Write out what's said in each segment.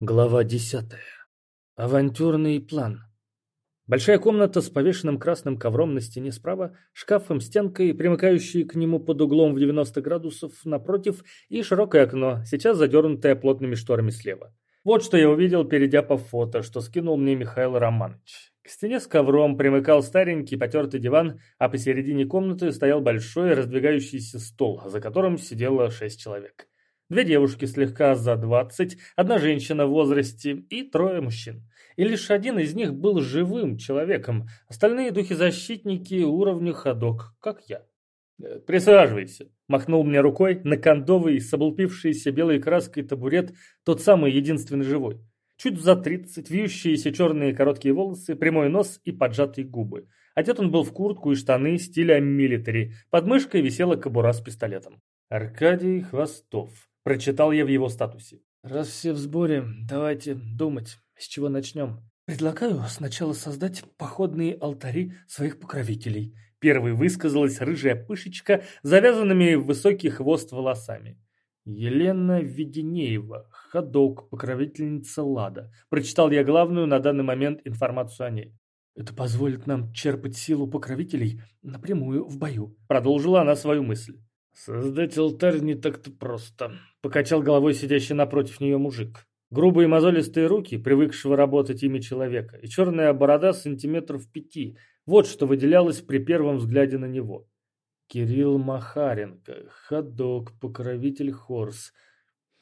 Глава десятая. Авантюрный план. Большая комната с повешенным красным ковром на стене справа, шкафом, стенкой, примыкающей к нему под углом в 90 градусов напротив, и широкое окно, сейчас задернутое плотными шторами слева. Вот что я увидел, перейдя по фото, что скинул мне Михаил Романович. К стене с ковром примыкал старенький потертый диван, а посередине комнаты стоял большой раздвигающийся стол, за которым сидело шесть человек. Две девушки слегка за двадцать, одна женщина в возрасте и трое мужчин. И лишь один из них был живым человеком, остальные духи-защитники уровня ходок, как я. «Э, «Присаживайся», — махнул мне рукой на кондовый с облупившейся белой краской табурет, тот самый единственный живой. Чуть за тридцать, вьющиеся черные короткие волосы, прямой нос и поджатые губы. Одет он был в куртку и штаны стиля милитари, под мышкой висела кобура с пистолетом. Аркадий Хвостов. Прочитал я в его статусе. Раз все в сборе, давайте думать, с чего начнем. Предлагаю сначала создать походные алтари своих покровителей. Первой высказалась рыжая пышечка, завязанными в высокий хвост волосами. Елена Веденеева, ходок, покровительница Лада. Прочитал я главную на данный момент информацию о ней. Это позволит нам черпать силу покровителей напрямую в бою. Продолжила она свою мысль. «Создать алтарь не так-то просто», — покачал головой сидящий напротив нее мужик. Грубые мозолистые руки, привыкшего работать ими человека, и черная борода сантиметров пяти. Вот что выделялось при первом взгляде на него. Кирилл Махаренко, ходок, покровитель Хорс.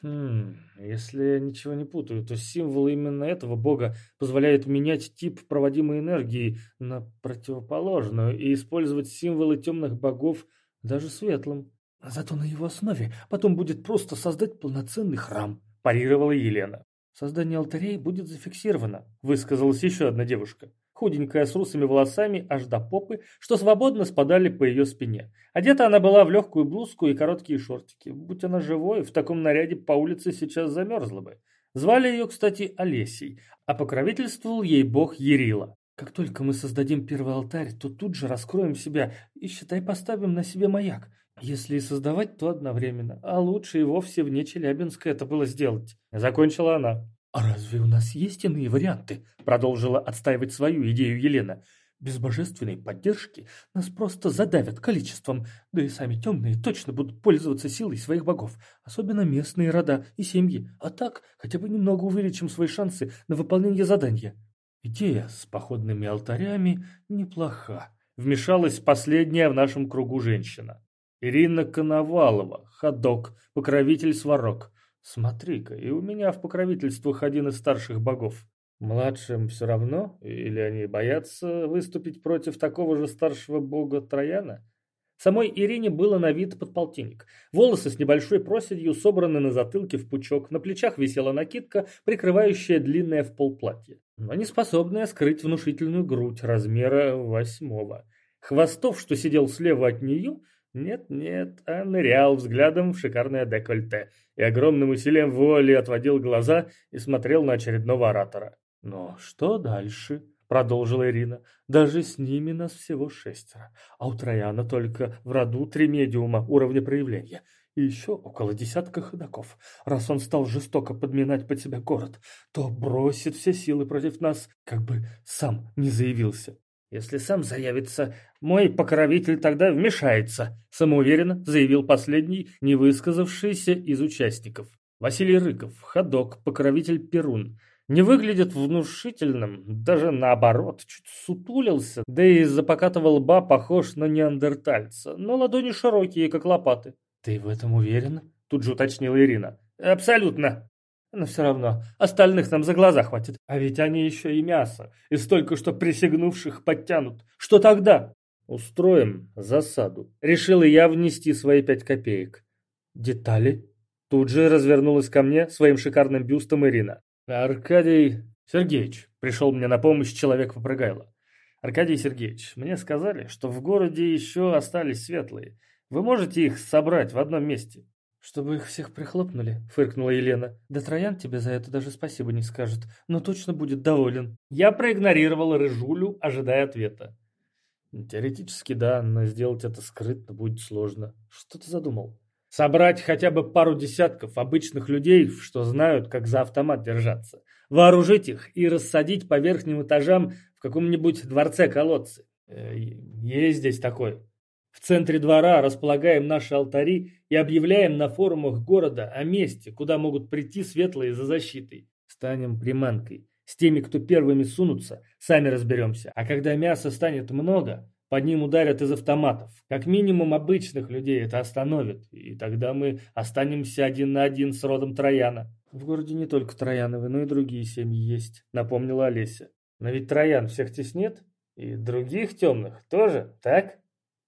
Хм, если я ничего не путаю, то символ именно этого бога позволяет менять тип проводимой энергии на противоположную и использовать символы темных богов даже светлым. А зато на его основе потом будет просто создать полноценный храм, парировала Елена. Создание алтарей будет зафиксировано, высказалась еще одна девушка. Худенькая, с русыми волосами аж до попы, что свободно спадали по ее спине. Одета она была в легкую блузку и короткие шортики. Будь она живой, в таком наряде по улице сейчас замерзла бы. Звали ее, кстати, Олесей, а покровительствовал ей бог Ерила. Как только мы создадим первый алтарь, то тут же раскроем себя и, считай, поставим на себе маяк. Если и создавать, то одновременно. А лучше и вовсе вне Челябинска это было сделать. Закончила она. «А разве у нас есть иные варианты?» Продолжила отстаивать свою идею Елена. «Без божественной поддержки нас просто задавят количеством, да и сами темные точно будут пользоваться силой своих богов, особенно местные рода и семьи. А так, хотя бы немного увеличим свои шансы на выполнение задания». Идея с походными алтарями неплоха. Вмешалась последняя в нашем кругу женщина. Ирина Коновалова, ходок, покровитель сварог. Смотри-ка, и у меня в покровительствах один из старших богов. Младшим все равно? Или они боятся выступить против такого же старшего бога Трояна? Самой Ирине было на вид подполтинник. Волосы с небольшой проседью собраны на затылке в пучок, на плечах висела накидка, прикрывающая длинное в пол платье, но не способная скрыть внушительную грудь размера восьмого. Хвостов, что сидел слева от нее, нет-нет, а нырял взглядом в шикарное декольте и огромным усилием воли отводил глаза и смотрел на очередного оратора. «Но что дальше?» — продолжила Ирина. «Даже с ними нас всего шестеро, а у Трояна только в роду три медиума уровня проявления» и еще около десятка ходоков. Раз он стал жестоко подминать под себя город, то бросит все силы против нас, как бы сам не заявился. Если сам заявится, мой покровитель тогда вмешается, самоуверенно заявил последний, не высказавшийся из участников. Василий Рыков, ходок, покровитель Перун. Не выглядит внушительным, даже наоборот, чуть сутулился, да и из-за покатого лба похож на неандертальца, но ладони широкие, как лопаты. «Ты в этом уверен?» Тут же уточнила Ирина. «Абсолютно!» Но все равно, остальных нам за глаза хватит. А ведь они еще и мясо, и столько что присягнувших подтянут. Что тогда? Устроим засаду. Решила я внести свои пять копеек. Детали? Тут же развернулась ко мне своим шикарным бюстом Ирина. Аркадий Сергеевич, пришел мне на помощь человек попрыгайло. Аркадий Сергеевич, мне сказали, что в городе еще остались светлые. Вы можете их собрать в одном месте? «Чтобы их всех прихлопнули», — фыркнула Елена. «Да Троян тебе за это даже спасибо не скажет, но точно будет доволен». Я проигнорировал Рыжулю, ожидая ответа. «Теоретически да, но сделать это скрытно будет сложно. Что ты задумал?» Собрать хотя бы пару десятков обычных людей, что знают, как за автомат держаться. Вооружить их и рассадить по верхним этажам в каком-нибудь дворце-колодце. Э, есть здесь такой. В центре двора располагаем наши алтари и объявляем на форумах города о месте, куда могут прийти светлые за защитой. Станем приманкой. С теми, кто первыми сунутся, сами разберемся. А когда мяса станет много, под ним ударят из автоматов. Как минимум обычных людей это остановит, и тогда мы останемся один на один с родом Трояна. В городе не только Трояновы, но и другие семьи есть, напомнила Олеся. Но ведь Троян всех теснит, и других темных тоже, так?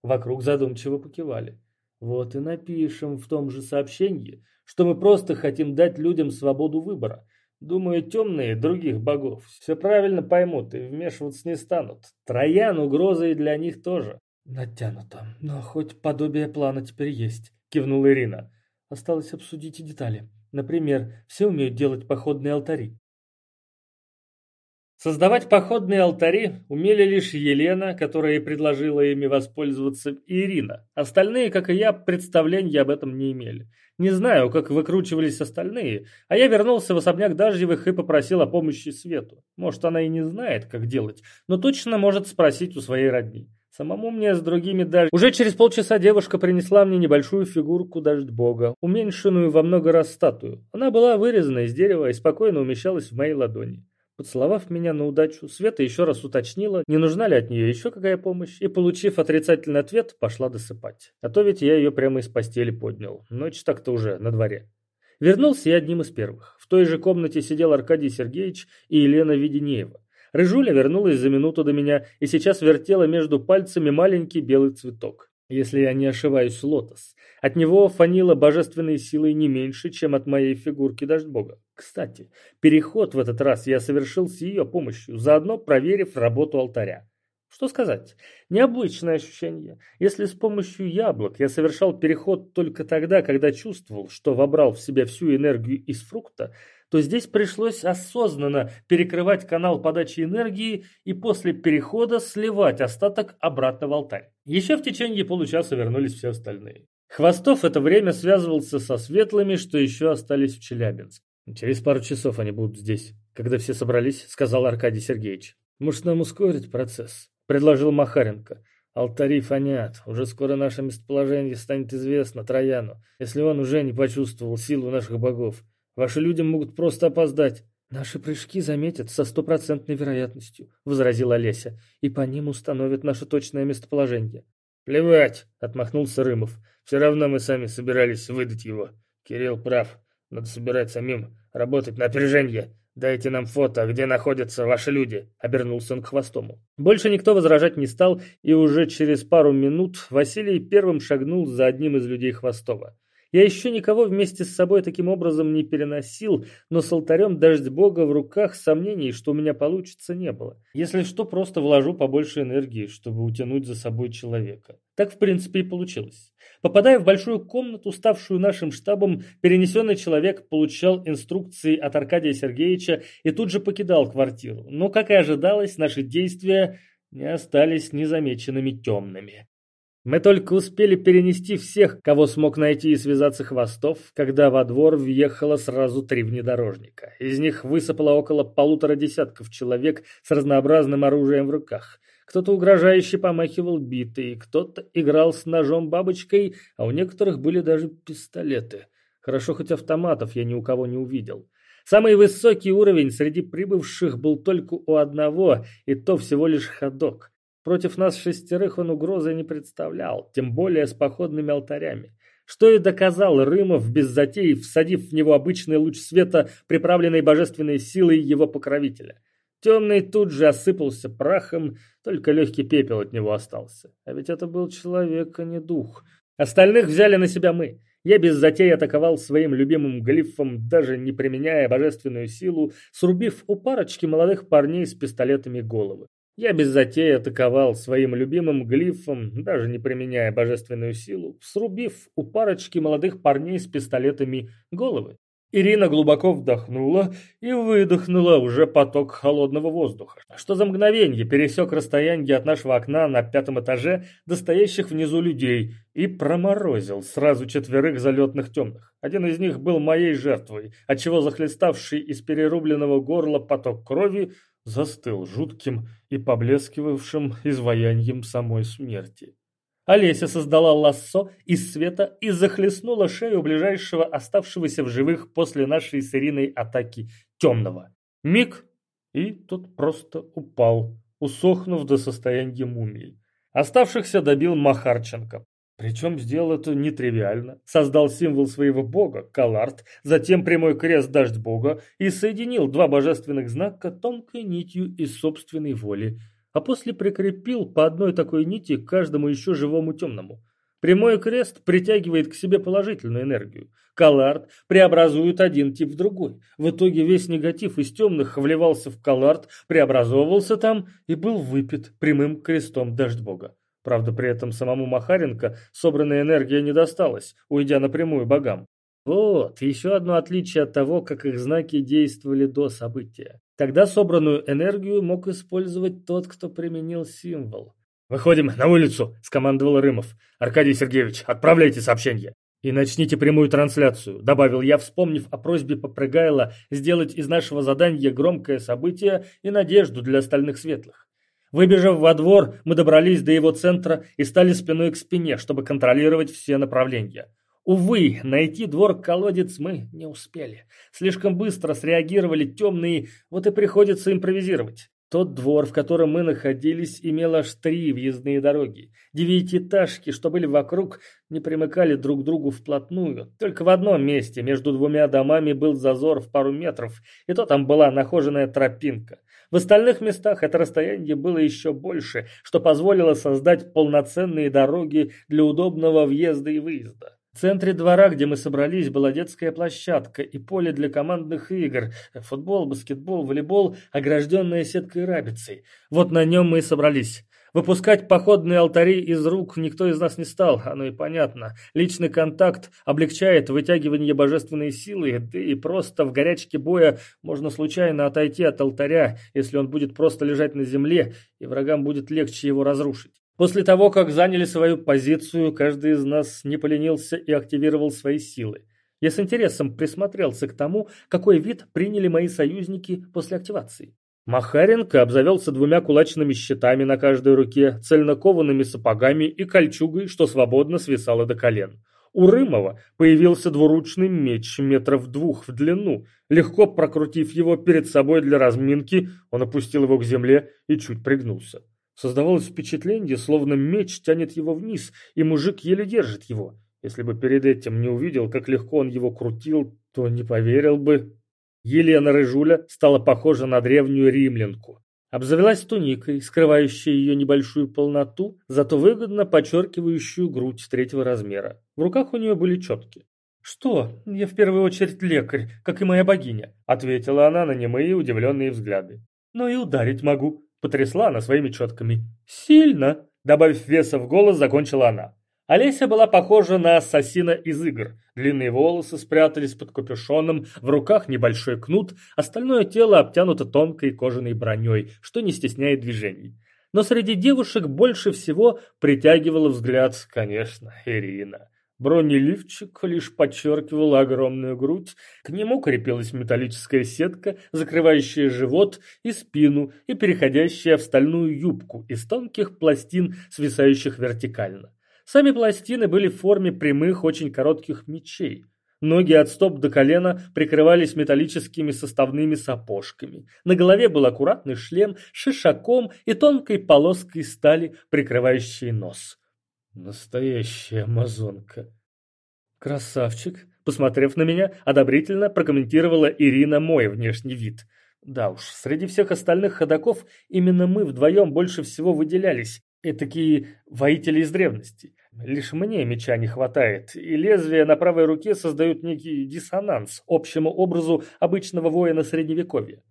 Вокруг задумчиво покивали. Вот и напишем в том же сообщении, что мы просто хотим дать людям свободу выбора, Думаю, темные других богов все правильно поймут и вмешиваться не станут. Троян угроза и для них тоже. Натянуто, но хоть подобие плана теперь есть, кивнула Ирина. Осталось обсудить и детали. Например, все умеют делать походные алтари. Создавать походные алтари умели лишь Елена, которая и предложила ими воспользоваться, и Ирина. Остальные, как и я, представления об этом не имели. Не знаю, как выкручивались остальные, а я вернулся в особняк Дажьевых и попросил о помощи Свету. Может, она и не знает, как делать, но точно может спросить у своей родни. Самому мне с другими даже... Уже через полчаса девушка принесла мне небольшую фигурку дождь бога, уменьшенную во много раз статую. Она была вырезана из дерева и спокойно умещалась в моей ладони. Поцеловав меня на удачу, Света еще раз уточнила, не нужна ли от нее еще какая помощь, и, получив отрицательный ответ, пошла досыпать. А то ведь я ее прямо из постели поднял. Ночь так-то уже на дворе. Вернулся я одним из первых. В той же комнате сидел Аркадий Сергеевич и Елена Веденеева. Рыжуля вернулась за минуту до меня и сейчас вертела между пальцами маленький белый цветок если я не ошибаюсь, лотос. От него фанило божественной силой не меньше, чем от моей фигурки Дождь-Бога. Кстати, переход в этот раз я совершил с ее помощью, заодно проверив работу алтаря. Что сказать? Необычное ощущение. Если с помощью яблок я совершал переход только тогда, когда чувствовал, что вобрал в себя всю энергию из фрукта, то здесь пришлось осознанно перекрывать канал подачи энергии и после перехода сливать остаток обратно в алтарь. Еще в течение получаса вернулись все остальные. Хвостов это время связывался со светлыми, что еще остались в Челябинск. «Через пару часов они будут здесь, когда все собрались», — сказал Аркадий Сергеевич. «Может, нам ускорить процесс?» — предложил Махаренко. «Алтари фонят. Уже скоро наше местоположение станет известно Трояну, если он уже не почувствовал силу наших богов. Ваши люди могут просто опоздать. Наши прыжки заметят со стопроцентной вероятностью, возразила Олеся, и по ним установят наше точное местоположение. Плевать, отмахнулся Рымов. Все равно мы сами собирались выдать его. Кирилл прав. Надо собирать самим, работать на опережение. «Дайте нам фото, где находятся ваши люди», — обернулся он к Хвостому. Больше никто возражать не стал, и уже через пару минут Василий первым шагнул за одним из людей Хвостова. Я еще никого вместе с собой таким образом не переносил, но с алтарем дождь бога в руках сомнений, что у меня получится, не было. Если что, просто вложу побольше энергии, чтобы утянуть за собой человека. Так, в принципе, и получилось. Попадая в большую комнату, ставшую нашим штабом, перенесенный человек получал инструкции от Аркадия Сергеевича и тут же покидал квартиру. Но, как и ожидалось, наши действия не остались незамеченными темными. Мы только успели перенести всех, кого смог найти и связаться хвостов, когда во двор въехало сразу три внедорожника. Из них высыпало около полутора десятков человек с разнообразным оружием в руках. Кто-то угрожающе помахивал битой, кто-то играл с ножом-бабочкой, а у некоторых были даже пистолеты. Хорошо, хоть автоматов я ни у кого не увидел. Самый высокий уровень среди прибывших был только у одного, и то всего лишь ходок. Против нас шестерых он угрозы не представлял, тем более с походными алтарями. Что и доказал Рымов без затей, всадив в него обычный луч света, приправленный божественной силой его покровителя. Темный тут же осыпался прахом, только легкий пепел от него остался. А ведь это был человек, а не дух. Остальных взяли на себя мы. Я без затей атаковал своим любимым глифом, даже не применяя божественную силу, срубив у парочки молодых парней с пистолетами головы. Я без затей атаковал своим любимым глифом, даже не применяя божественную силу, срубив у парочки молодых парней с пистолетами головы. Ирина глубоко вдохнула и выдохнула уже поток холодного воздуха, что за мгновение пересек расстояние от нашего окна на пятом этаже до стоящих внизу людей и проморозил сразу четверых залетных темных. Один из них был моей жертвой, отчего захлеставший из перерубленного горла поток крови застыл жутким и поблескивавшим изваянием самой смерти. Олеся создала лассо из света и захлестнула шею ближайшего оставшегося в живых после нашей с атаки темного. Миг, и тот просто упал, усохнув до состояния мумии. Оставшихся добил Махарченко. Причем сделал это нетривиально. Создал символ своего бога, Каларт, затем прямой крест Дождь бога и соединил два божественных знака тонкой нитью из собственной воли – а после прикрепил по одной такой нити к каждому еще живому темному. Прямой крест притягивает к себе положительную энергию. Калард преобразует один тип в другой. В итоге весь негатив из темных вливался в Калард, преобразовывался там и был выпит прямым крестом дождь бога. Правда, при этом самому Махаренко собранная энергия не досталась, уйдя напрямую богам. Вот, еще одно отличие от того, как их знаки действовали до события. Тогда собранную энергию мог использовать тот, кто применил символ. «Выходим на улицу!» – скомандовал Рымов. «Аркадий Сергеевич, отправляйте сообщение!» «И начните прямую трансляцию», – добавил я, вспомнив о просьбе Попрыгайла сделать из нашего задания громкое событие и надежду для остальных светлых. Выбежав во двор, мы добрались до его центра и стали спиной к спине, чтобы контролировать все направления. Увы, найти двор-колодец мы не успели. Слишком быстро среагировали темные, вот и приходится импровизировать. Тот двор, в котором мы находились, имел аж три въездные дороги. Девятиэтажки, что были вокруг, не примыкали друг к другу вплотную. Только в одном месте, между двумя домами, был зазор в пару метров, и то там была нахоженная тропинка. В остальных местах это расстояние было еще больше, что позволило создать полноценные дороги для удобного въезда и выезда. В центре двора, где мы собрались, была детская площадка и поле для командных игр. Футбол, баскетбол, волейбол, огражденная сеткой рабицей. Вот на нем мы и собрались. Выпускать походные алтари из рук никто из нас не стал, оно и понятно. Личный контакт облегчает вытягивание божественной силы, да и просто в горячке боя можно случайно отойти от алтаря, если он будет просто лежать на земле, и врагам будет легче его разрушить. После того, как заняли свою позицию, каждый из нас не поленился и активировал свои силы. Я с интересом присмотрелся к тому, какой вид приняли мои союзники после активации. Махаренко обзавелся двумя кулачными щитами на каждой руке, цельнокованными сапогами и кольчугой, что свободно свисало до колен. У Рымова появился двуручный меч метров двух в длину. Легко прокрутив его перед собой для разминки, он опустил его к земле и чуть пригнулся. Создавалось впечатление, словно меч тянет его вниз, и мужик еле держит его. Если бы перед этим не увидел, как легко он его крутил, то не поверил бы. Елена Рыжуля стала похожа на древнюю римлянку. Обзавелась туникой, скрывающей ее небольшую полноту, зато выгодно подчеркивающую грудь третьего размера. В руках у нее были четки. «Что? Я в первую очередь лекарь, как и моя богиня», — ответила она на немые удивленные взгляды. «Но и ударить могу. Потрясла она своими четками. «Сильно!» Добавив веса в голос, закончила она. Олеся была похожа на ассасина из игр. Длинные волосы спрятались под капюшоном, в руках небольшой кнут, остальное тело обтянуто тонкой кожаной броней, что не стесняет движений. Но среди девушек больше всего притягивала взгляд, конечно, Ирина. Бронеливчик лишь подчеркивал огромную грудь, к нему крепилась металлическая сетка, закрывающая живот и спину и переходящая в стальную юбку из тонких пластин, свисающих вертикально. Сами пластины были в форме прямых, очень коротких мечей. Ноги от стоп до колена прикрывались металлическими составными сапожками. На голове был аккуратный шлем с шишаком и тонкой полоской стали, прикрывающей нос. Настоящая амазонка. Красавчик. Посмотрев на меня, одобрительно прокомментировала Ирина мой внешний вид. Да уж, среди всех остальных ходаков именно мы вдвоем больше всего выделялись. Этакие воители из древности. Лишь мне меча не хватает, и лезвия на правой руке создают некий диссонанс общему образу обычного воина средневековья.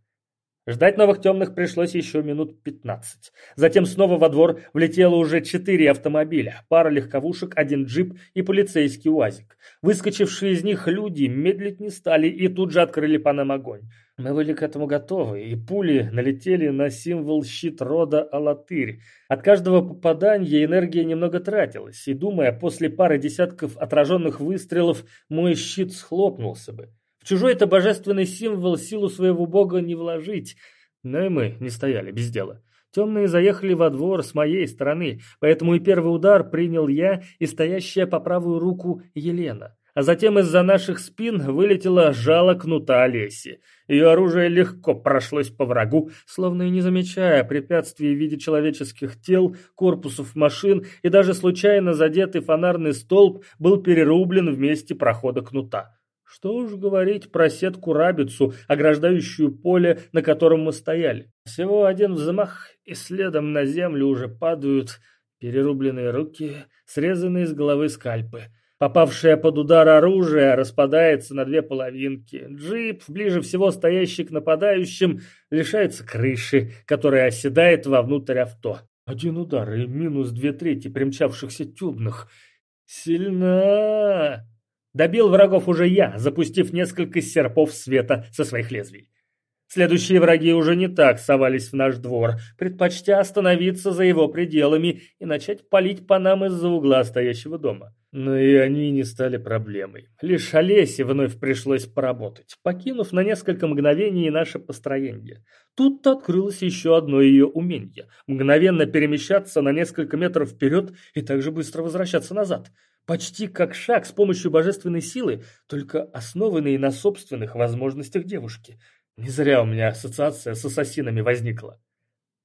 Ждать новых темных пришлось еще минут пятнадцать. Затем снова во двор влетело уже четыре автомобиля, пара легковушек, один джип и полицейский УАЗик. Выскочившие из них люди медлить не стали и тут же открыли по нам огонь. Мы были к этому готовы, и пули налетели на символ щит рода Алатырь. От каждого попадания энергия немного тратилась, и, думая, после пары десятков отраженных выстрелов мой щит схлопнулся бы. В чужой-то божественный символ силу своего бога не вложить. Но и мы не стояли без дела. Темные заехали во двор с моей стороны, поэтому и первый удар принял я и стоящая по правую руку Елена. А затем из-за наших спин вылетело жало кнута Олеси. Ее оружие легко прошлось по врагу, словно и не замечая препятствий в виде человеческих тел, корпусов машин, и даже случайно задетый фонарный столб был перерублен в месте прохода кнута. Что уж говорить про сетку-рабицу, ограждающую поле, на котором мы стояли. Всего один взмах, и следом на землю уже падают перерубленные руки, срезанные с головы скальпы. Попавшее под удар оружие распадается на две половинки. Джип, ближе всего стоящий к нападающим, лишается крыши, которая оседает вовнутрь авто. Один удар и минус две трети примчавшихся тюбных. Сильна! Добил врагов уже я, запустив несколько серпов света со своих лезвий. Следующие враги уже не так совались в наш двор, предпочтя остановиться за его пределами и начать палить по нам из-за угла стоящего дома. Но и они не стали проблемой. Лишь Олесе вновь пришлось поработать, покинув на несколько мгновений наше построение. Тут-то открылось еще одно ее умение – мгновенно перемещаться на несколько метров вперед и также быстро возвращаться назад – Почти как шаг с помощью божественной силы, только основанный на собственных возможностях девушки. Не зря у меня ассоциация с ассасинами возникла.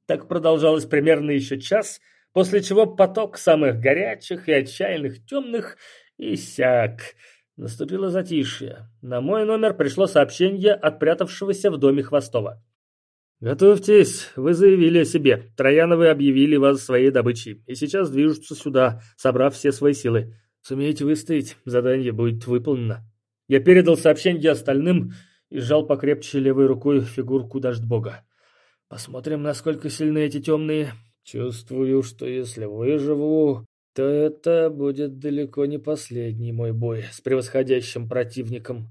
Так продолжалось примерно еще час, после чего поток самых горячих и отчаянных темных иссяк. Наступило затишье. На мой номер пришло сообщение от прятавшегося в доме Хвостова. «Готовьтесь, вы заявили о себе. Трояновы объявили вас своей добычей, и сейчас движутся сюда, собрав все свои силы. Сумеете выстоять, задание будет выполнено. Я передал сообщение остальным и сжал покрепче левой рукой фигурку Дождьбога. Посмотрим, насколько сильны эти темные. Чувствую, что если выживу, то это будет далеко не последний мой бой с превосходящим противником.